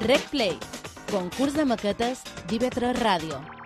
Rec Play, concurs de maquetes d'IV3 Ràdio.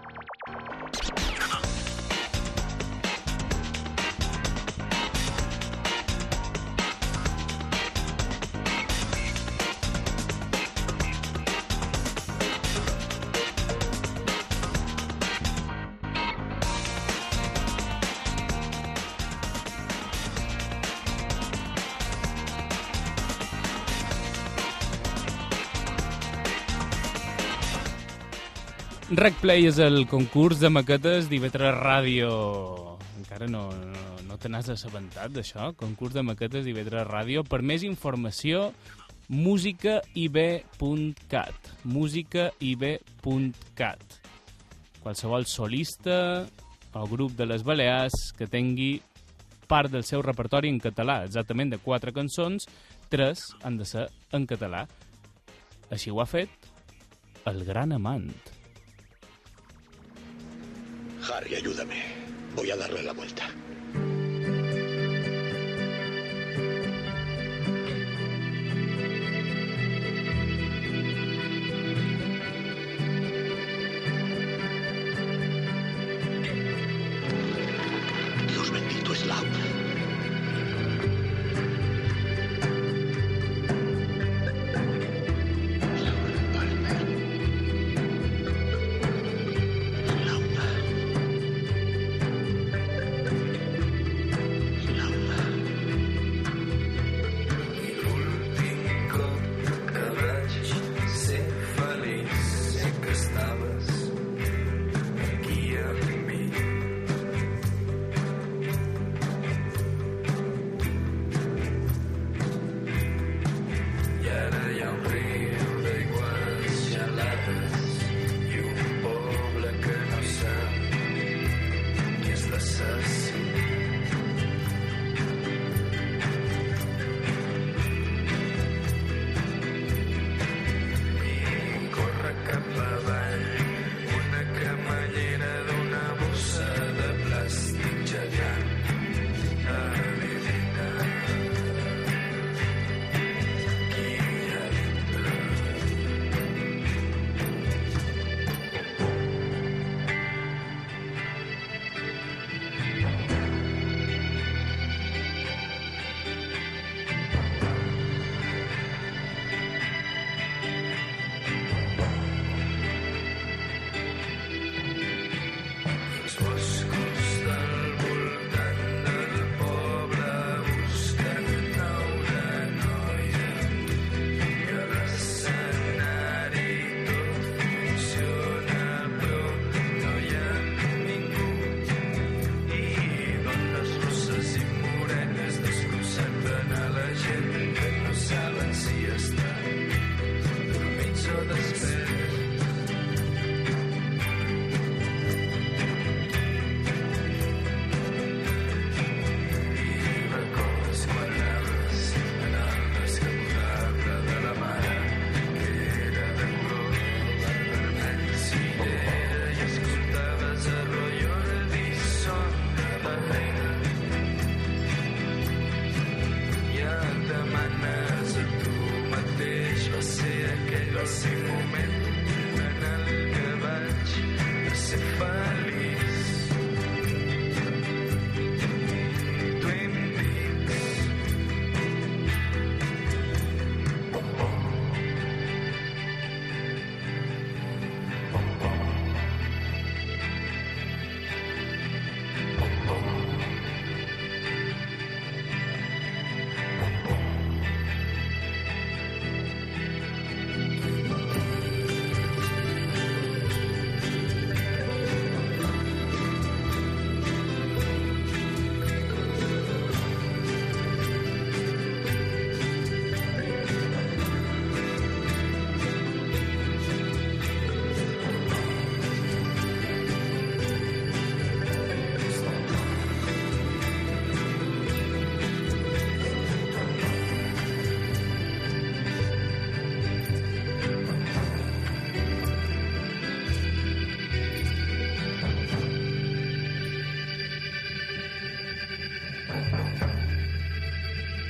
RecPlay és el concurs de maquetes d'IV3 Ràdio. Encara no, no, no te n'has assabentat d'això? Concurs de maquetes d'IV3 Ràdio. Per més informació, musicaib.cat musicaib.cat Qualsevol solista o grup de les Balears que tingui part del seu repertori en català, exactament de quatre cançons, tres han de ser en català. Així ho ha fet el gran amant. Harry, ayúdame. Voy a darle la vuelta.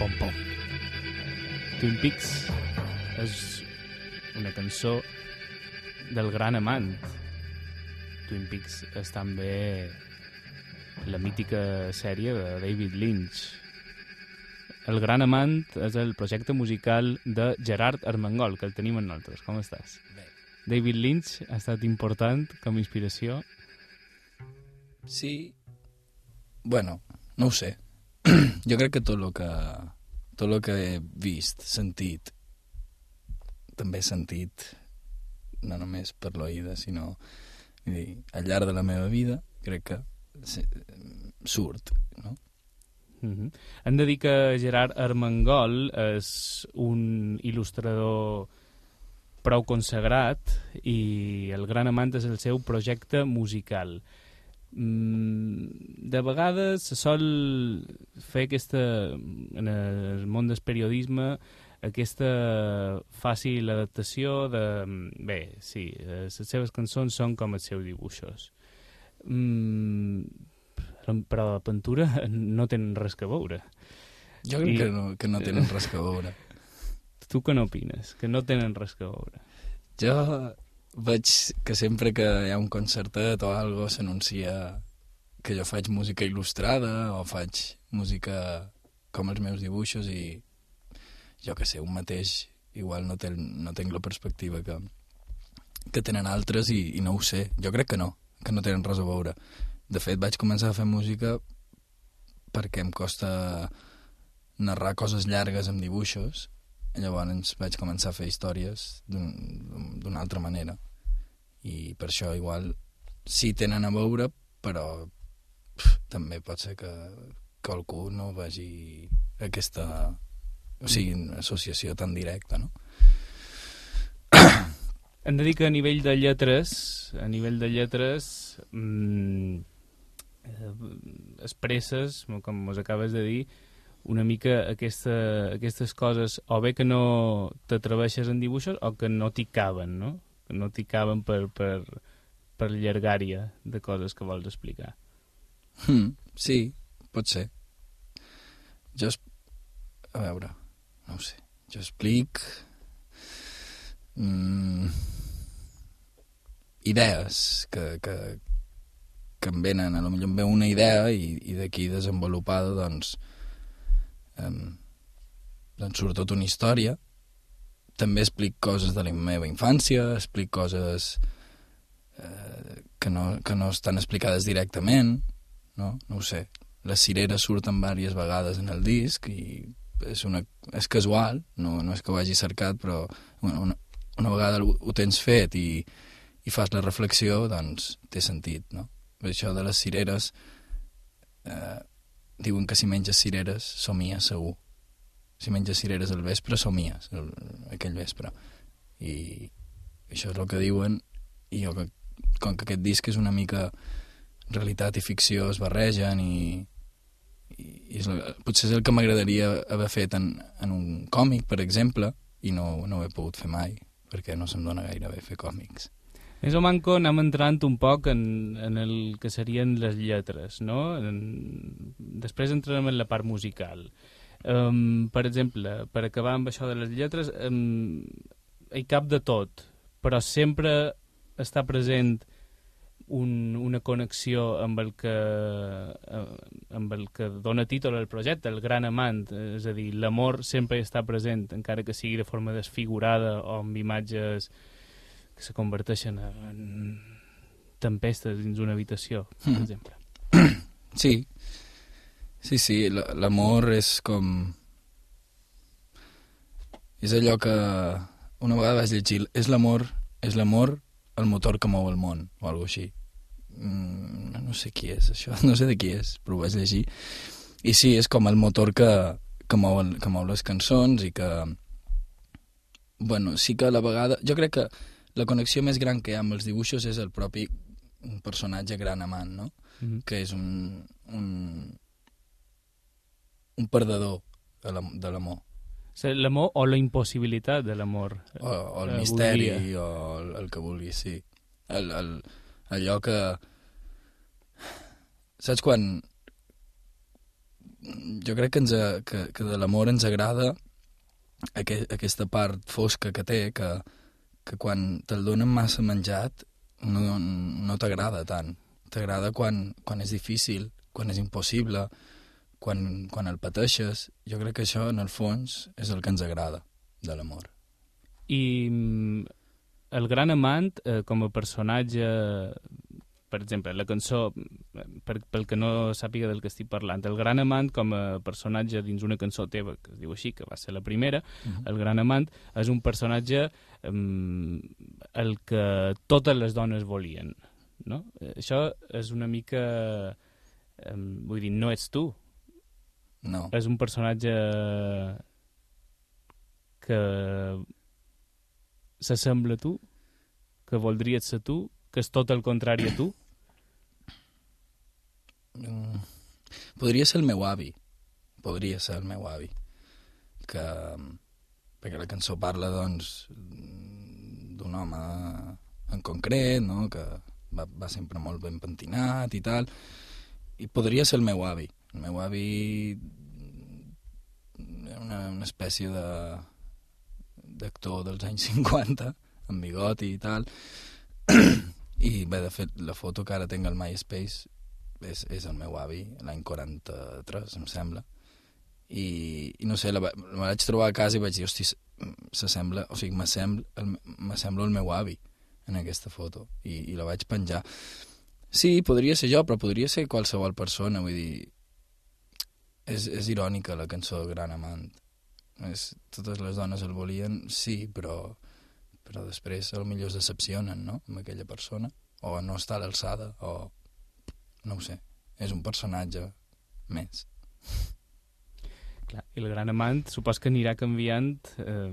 Pom, pom. Twin Peaks és una una cançó del gran amant. Twin Peaks és també la mítica sèrie de David Lynch. El gran amant és el projecte musical de Gerard Armengol, que el tenim en nosaltres. Com estàs? Bé. David Lynch ha estat important com a inspiració. Sí. Bueno, no ho sé. jo crec que tot el que tot el que he vist, sentit, també he sentit, no només per l'oïda, sinó dir, al llarg de la meva vida, crec que surt, no? Mm -hmm. Hem de dir que Gerard Armengol és un il·lustrador prou consagrat i el gran amant és el seu projecte musical. Mm, de vegades se sol fer aquesta, en el món del periodisme, aquesta fàcil adaptació de... Bé, sí, les seves cançons són com els seus dibuixos. Mm, però la pintura no tenen res que veure. Jo crec I- que, no, que no tenen res que veure. Tu què n'opines? Que no tenen res que veure. Jo veig que sempre que hi ha un concertet o algo s'anuncia que jo faig música il·lustrada o faig música com els meus dibuixos i jo que sé, un mateix igual no, ten, no tinc la perspectiva que, que tenen altres i, i no ho sé. Jo crec que no, que no tenen res a veure. De fet, vaig començar a fer música perquè em costa narrar coses llargues amb dibuixos llavors vaig començar a fer històries d'un- d'una altra manera i per això igual sí tenen a veure però pff, també pot ser que qualcú no vegi aquesta o sigui, associació tan directa no? Hem de dir que a nivell de lletres, a nivell de lletres, mm, eh, expresses, com us acabes de dir, una mica aquesta, aquestes coses, o bé que no t'atreveixes en dibuixos, o que no t'hi caben, no? Que no t'hi caben per, per, per llargària de coses que vols explicar. Hmm, sí, pot ser. Jo... Es... A veure, no ho sé. Jo explic... Mm, idees que, que, que em venen, a lo millor em ve una idea i, i d'aquí desenvolupada doncs, em, doncs surt una història també explic coses de la meva infància explic coses eh, que, no, que no estan explicades directament no? No ho sé. Les cireres surten diverses vegades en el disc i és, una, és casual, no, no és que ho hagi cercat, però una, una, una vegada ho, ho tens fet i, i fas la reflexió, doncs té sentit, no? Això de les cireres, eh, diuen que si menges cireres, somies segur. Si menges cireres al vespre, somies el, aquell vespre. I això és el que diuen, i jo, que, com que aquest disc és una mica realitat i ficció es barregen i, i, i és la, potser és el que m'agradaria haver fet en, en un còmic, per exemple, i no, no ho he pogut fer mai, perquè no se'm dona gaire bé fer còmics. Més o manco anem entrant un poc en, en el que serien les lletres, no? En, després entrarem en la part musical. Um, per exemple, per acabar amb això de les lletres, um, hi cap de tot, però sempre està present un, una connexió amb el que eh, amb el que dona títol al projecte, el gran amant, és a dir, l'amor sempre està present, encara que sigui de forma desfigurada o amb imatges que se converteixen en tempestes dins una habitació, per Mhm. exemple. Sí, sí, sí, l'amor és com... És allò que una vegada vaig llegir, és l'amor és l'amor el motor que mou el món, o alguna així. Mm, no sé qui és això, no sé de qui és, però ho vaig llegir. I sí, és com el motor que, que, mou, el- que mou les cançons i que... Bueno, sí que a la vegada... Jo crec que la connexió més gran que hi ha amb els dibuixos és el propi personatge gran amant, no? Mm que és un, un, un perdedor de l'am- de l'amor. L'amor o la impossibilitat de l'amor. O, o el Eh, misteri, voldria. o el, el que vulguis, sí. El, el, allò que... Saps quan... Jo crec que, ens, que, que de l'amor ens agrada aqu aquesta part fosca que té, que, que quan te'l donen massa menjat no, no t'agrada tant. T'agrada quan, quan és difícil, quan és impossible, quan, quan el pateixes. Jo crec que això, en el fons, és el que ens agrada de l'amor. I mm, el gran amant, eh, com a personatge, per exemple, la cançó, per, pel que no sàpiga del que estic parlant, el gran amant com a personatge dins una cançó teva, que es diu així, que va ser la primera, uh -huh. el gran amant és un personatge um, el que totes les dones volien, no? Això és una mica... Um, vull dir, no ets tu, No, és un personatge que s'assembla a tu, que voldries ser tu, que és tot el contrari a tu. Mm, podria ser el meu avi. Podria ser el meu avi. Que, perquè la cançó parla, doncs, d'un home en concret, no?, que va, va sempre molt ben pentinat i tal, i podria ser el meu avi. El meu avi era una, una espècie de d'actor dels anys 50, amb bigoti i tal, i bé, de fet, la foto que ara tinc al MySpace és, és el meu avi, l'any 43, em sembla. I, i no sé, la, me vaig trobar a casa i vaig dir, hosti, s'assembla, o sigui, m'assembla el, el meu avi en aquesta foto, i, i la vaig penjar. Sí, podria ser jo, però podria ser qualsevol persona, vull dir... És, és irònica la cançó Gran Amant. És, totes les dones el volien, sí, però, però després potser es decepcionen, no?, amb aquella persona, o no està a l'alçada, o no ho sé, és un personatge més. Clar, I el gran amant supos que anirà canviant eh,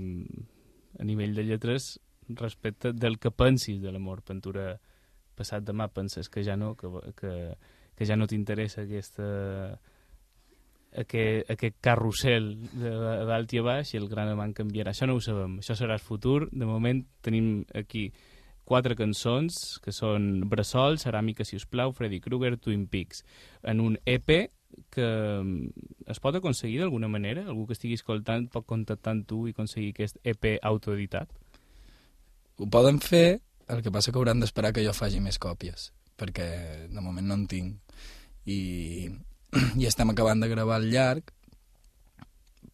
a nivell de lletres respecte del que pensis de l'amor. Pentura passat demà penses que ja no, que, que, que ja no t'interessa aquesta aquest, aquest carrusel dalt i a baix i el gran amant canviarà. Això no ho sabem, això serà el futur. De moment tenim aquí quatre cançons que són Bressol, Ceràmica, si us plau, Freddy Krueger, Twin Peaks, en un EP que mm, es pot aconseguir d'alguna manera? Algú que estigui escoltant pot contactar amb tu i aconseguir aquest EP autoeditat? Ho poden fer, el que passa que hauran d'esperar que jo faci més còpies, perquè de moment no en tinc. I, i estem acabant de gravar el llarg,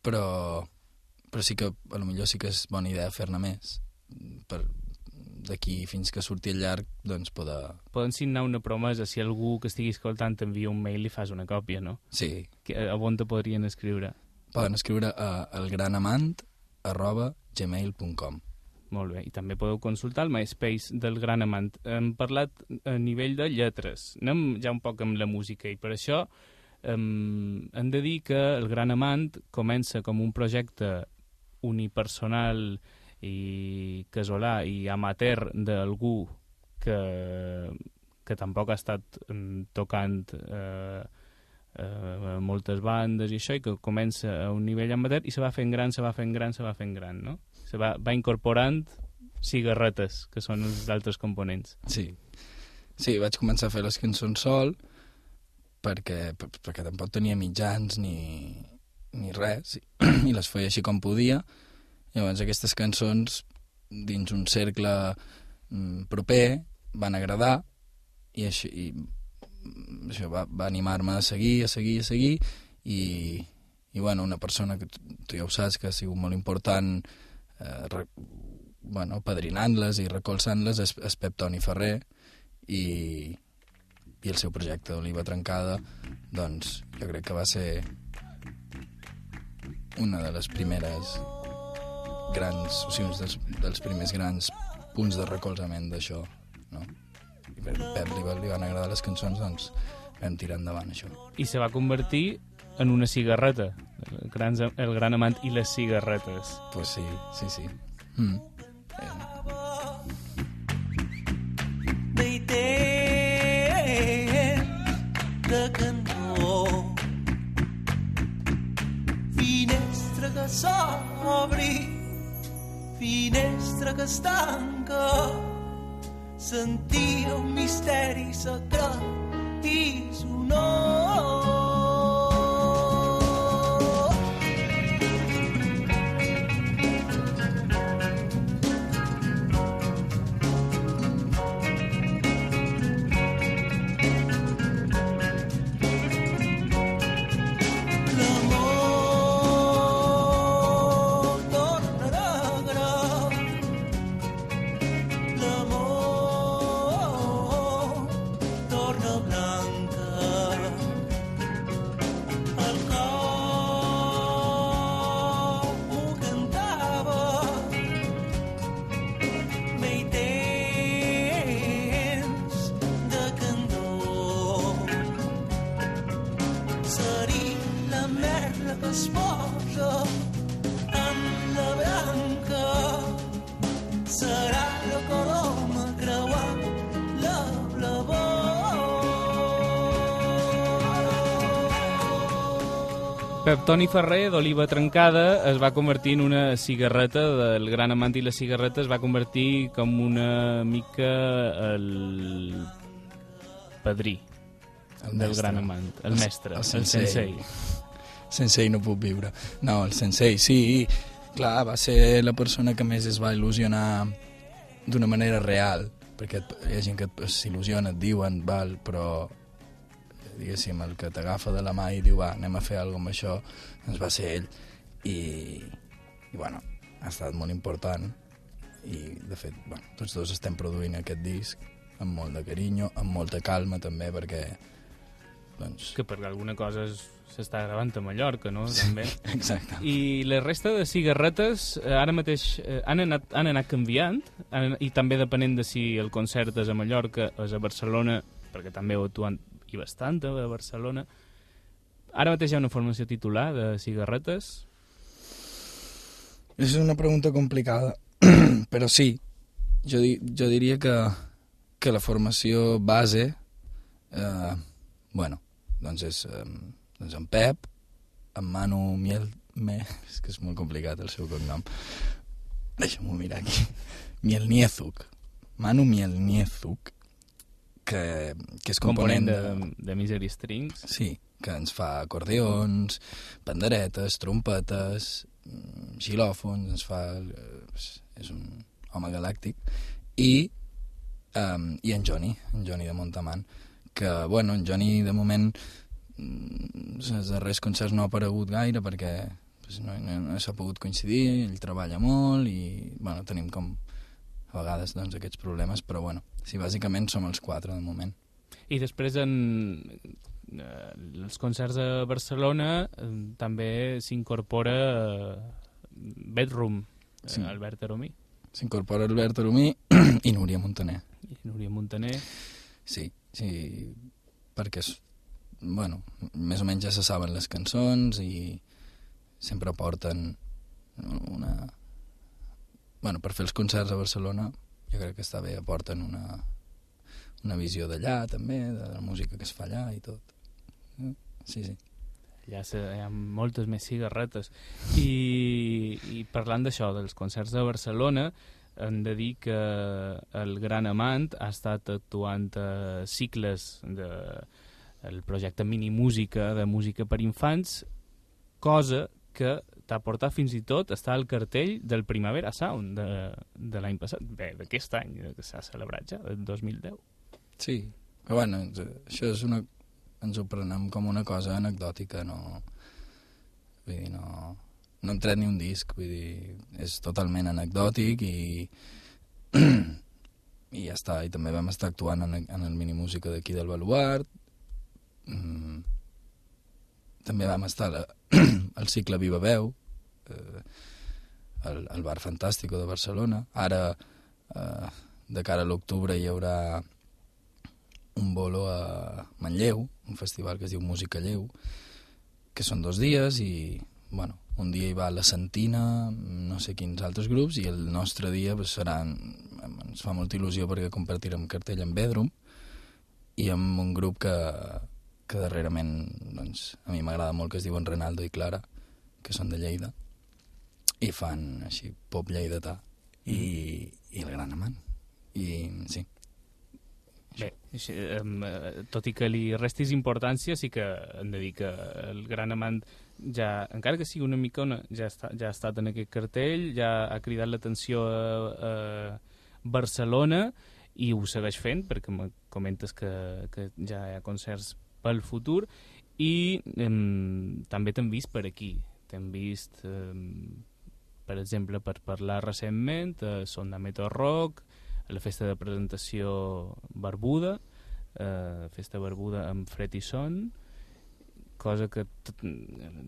però, però sí que a lo millor sí que és bona idea fer-ne més. Per, d'aquí fins que surti el llarg, doncs poder... Poden signar una promesa si algú que estigui escoltant t'envia un mail i fas una còpia, no? Sí, Que, a on te podrien escriure? poden escriure a elgranamant arroba gmail.com Molt bé, i també podeu consultar el MySpace del Gran Amant. Hem parlat a nivell de lletres, anem ja un poc amb la música, i per això um, hem de dir que el Gran Amant comença com un projecte unipersonal i casolà i amateur d'algú que, que tampoc ha estat mm, tocant eh, eh, moltes bandes i això, i que comença a un nivell amateur i se va fent gran, se va fent gran, se va fent gran, no? Se va, va incorporant cigarretes, que són els altres components. Sí. Sí, vaig començar a fer les cançons sol perquè, per- perquè tampoc tenia mitjans ni, ni res i les feia així com podia. Llavors aquestes cançons dins un cercle mm, proper van agradar i, així, i mm, això va, va animar-me a seguir, a seguir, a seguir i, i bueno, una persona que tu ja ho saps que ha sigut molt important eh, re, bueno, padrinant-les i recolzant-les és, és Pep Toni Ferrer i, i el seu projecte d'Oliva Trencada doncs jo crec que va ser una de les primeres grans, o sigui, uns dels, dels primers grans punts de recolzament d'això no? i per Pep li, li van agradar les cançons doncs vam tirar endavant això I se va convertir en una cigarreta, el gran, el gran amant i les cigarretes. pues sí, sí, sí mm. eh, de cantó. Finestra que s'obri, finestra que es tanca, sentia un misteri secret i sonor. Pep Toni Ferrer, d'Oliva Trencada, es va convertir en una cigarreta, del gran amant i la cigarreta es va convertir com una mica el padrí El del mestre. gran amant, el El- mestre, el el, sensei. sensei. Sensei no puc viure. No, el Sensei, sí. Clar, va ser la persona que més es va il·lusionar d'una manera real, perquè hi ha gent que s'il·lusiona, et diuen, val, però diguéssim, el que t'agafa de la mà i diu, va, anem a fer alguna amb això, doncs va ser ell. I, i bueno, ha estat molt important i, de fet, bueno, tots dos estem produint aquest disc amb molt de carinyo, amb molta calma també, perquè doncs, Que per alguna cosa es- s'està gravant a Mallorca, no? També. exacte. I la resta de cigarretes eh, ara mateix eh, han, anat, han anat canviant han, i també depenent de si el concert és a Mallorca o és a Barcelona, perquè també heu actuat i bastant a Barcelona. Ara mateix hi ha una formació titular de cigarretes. És una pregunta complicada, però sí, jo, di jo diria que, que la formació base, eh, bueno, doncs és eh, doncs en Pep, en Manu Miel... Me, és que és molt complicat el seu cognom. Deixa'm-ho mirar aquí. Mielniezuk. Manu Mielniezuk, que, que és component component de, de Misery Strings. Sí, que ens fa acordeons, panderetes, trompetes, mm, xilòfons, ens fa... És un home galàctic. I, um, i en Johnny, en Johnny de Montamant, que, bueno, en Johnny de moment mm, els darrers concerts no ha aparegut gaire perquè pues, no, no, no s'ha pogut coincidir, ell treballa molt i, bueno, tenim com a vegades doncs, aquests problemes, però bueno, sí, bàsicament som els quatre de moment. I després en eh, els concerts a Barcelona eh, també s'incorpora eh, Bedroom, eh, Sí. Albert Aromí S'incorpora Albert Aromí i Núria Montaner. i Núria Montaner. Sí, sí, perquè, és, bueno, més o menys ja se saben les cançons i sempre porten una... Bueno, per fer els concerts a Barcelona jo crec que està bé, aporten una, una visió d'allà també, de la música que es fa allà i tot. Eh, Sí, sí. Allà hi ha moltes més cigarretes. I, i parlant d'això, dels concerts de Barcelona, hem de dir que el Gran Amant ha estat actuant a cicles de el projecte Mini Música de música per infants, cosa que t'ha portat fins i tot a estar al cartell del Primavera Sound de, de l'any passat, bé, d'aquest any, que s'ha celebrat ja, del 2010. Sí, però bueno, això és una... ens ho prenem com una cosa anecdòtica, no... Vull dir, no... No hem tret ni un disc, vull dir, és totalment anecdòtic i... i ja està, i també vam estar actuant en, en el Minimúsica d'aquí del Baluart, mm, també vam estar la, al cicle Viva Veu, eh, al, al Bar Fantàstico de Barcelona, ara eh, de cara a l'octubre hi haurà un bolo a Manlleu, un festival que es diu Música Lleu, que són dos dies i, bueno, un dia hi va la Santina, no sé quins altres grups, i el nostre dia pues, serà, ens fa molta il·lusió perquè compartirem cartell amb Bedroom i amb un grup que, que darrerament doncs, a mi m'agrada molt, que es diuen Renaldo i Clara, que són de Lleida, i fan així pop lleidatà, i, i el gran amant. I sí, Bé, eh, tot i que li restis importància, sí que hem de dir que el gran amant ja, encara que sigui una micona, ja, està, ja ha estat en aquest cartell, ja ha cridat l'atenció a, a Barcelona i ho segueix fent, perquè me comentes que, que ja hi ha concerts pel futur, i em, també t'hem vist per aquí. T'hem vist, em, per exemple, per parlar recentment, a Sonda Meto Rock, a la festa de presentació Barbuda, eh, festa Barbuda amb Fred i Son, cosa que tot,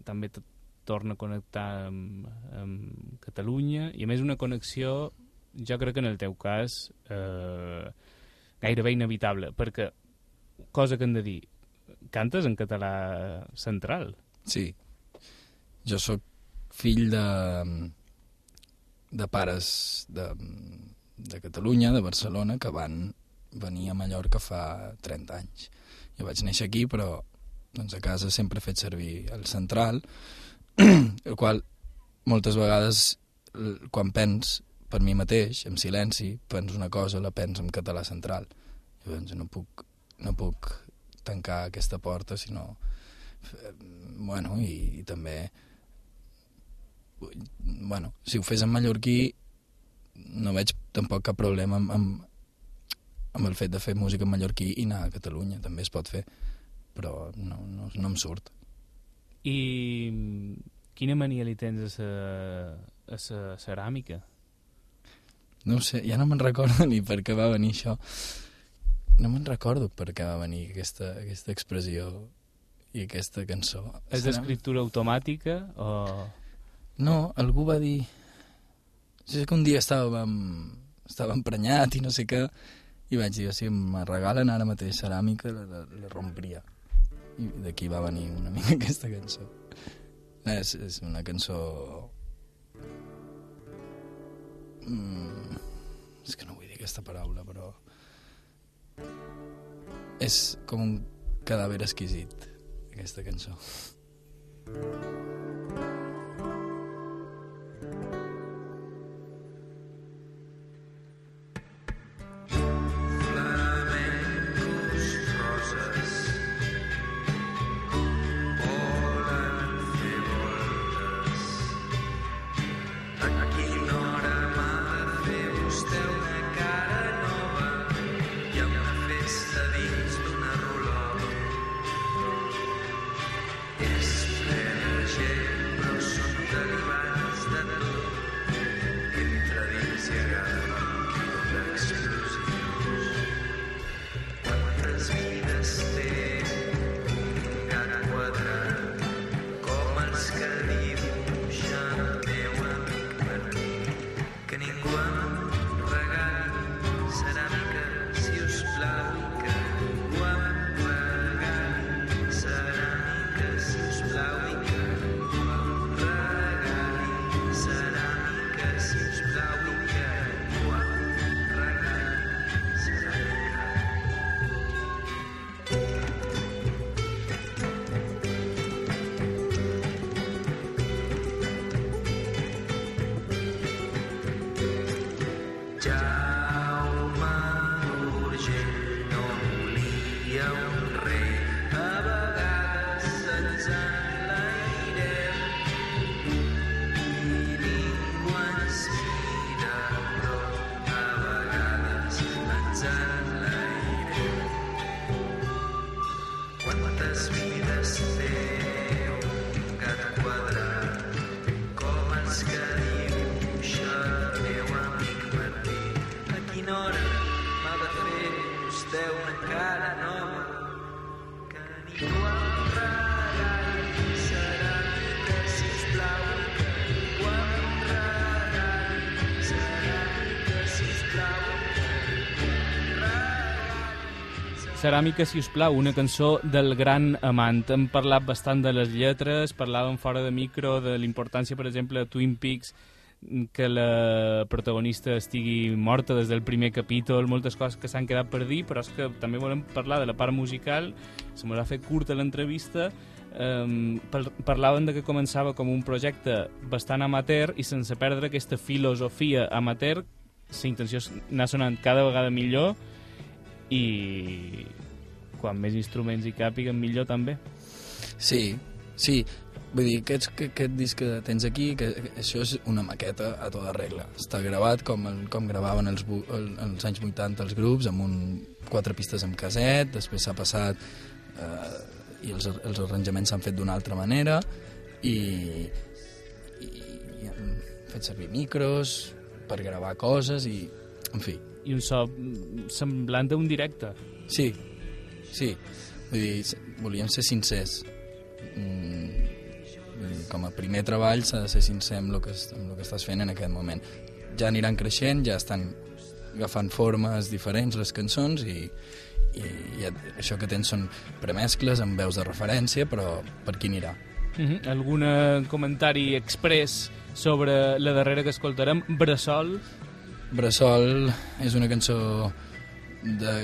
també tot torna a connectar amb, amb Catalunya, i a més una connexió, jo crec que en el teu cas, eh, gairebé inevitable, perquè, cosa que hem de dir, cantes en català central. Sí, jo sóc fill de, de pares de, de Catalunya, de Barcelona, que van venir a Mallorca fa 30 anys. Jo vaig néixer aquí, però doncs, a casa sempre he fet servir el central, el qual moltes vegades, quan pens per mi mateix, en silenci, pens una cosa, la pens en català central. Llavors no puc, no puc tancar aquesta porta, sinó... eh, Bueno, i, i també... Bueno, si ho fes en mallorquí, no veig tampoc cap problema amb, amb, amb el fet de fer música en mallorquí i anar a Catalunya, també es pot fer, però no, no, no em surt. I quina mania li tens a sa, a sa ceràmica? No sé, ja no me'n recordo ni per què va venir això. No me'n recordo per què va venir aquesta, aquesta expressió i aquesta cançó. És d'escriptura automàtica o... No, algú va dir... Sé que un dia estàvem, estava emprenyat i no sé què, i vaig dir, si em regalen ara mateix ceràmica, la, la, la rompria. I d'aquí va venir una mica aquesta cançó. És, és una cançó... Mm, és que no vull dir aquesta paraula, però... És com un cadàver exquisit, aquesta cançó. job. Ceràmica, si us plau, una cançó del gran amant. Hem parlat bastant de les lletres, parlàvem fora de micro de l'importància, per exemple, de Twin Peaks, que la protagonista estigui morta des del primer capítol, moltes coses que s'han quedat per dir, però és que també volem parlar de la part musical, se m'ha fet curta l'entrevista, um, parlaven de que començava com un projecte bastant amateur i sense perdre aquesta filosofia amateur, la intenció és anar sonant cada vegada millor i quan més instruments hi càpiguen millor també. Sí, sí. Vull dir, aquest, que, aquest disc que tens aquí, que, això és una maqueta a tota regla. Està gravat com, el, com gravaven els, el, els anys 80 els grups, amb un, quatre pistes amb caset, després s'ha passat eh, i els, els arranjaments s'han fet d'una altra manera i, i, i hem fet servir micros per gravar coses i, en fi, I un so mm, semblant a un directe. Sí, sí. Vull dir, volíem ser sincers. Mm, com a primer treball s'ha de ser sincer amb el, que, amb el que estàs fent en aquest moment. Ja aniran creixent, ja estan agafant formes diferents les cançons i, i ja, això que tens són premescles amb veus de referència, però per aquí anirà. Uh -huh. Algun comentari express sobre la darrera que escoltarem, Bressol? Bressol és una cançó de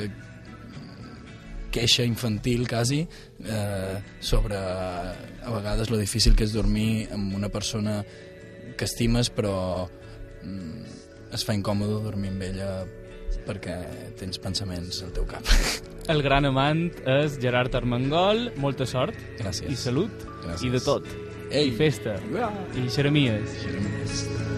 queixa infantil quasi eh, sobre a vegades lo difícil que és dormir amb una persona que estimes però mm, es fa incòmode dormir amb ella perquè tens pensaments al teu cap. El gran amant és Gerard Armengol, molta sort Gràcies. i salut Gràcies. i de tot. Ei! I festa Uah! i xeremies. Xeremies.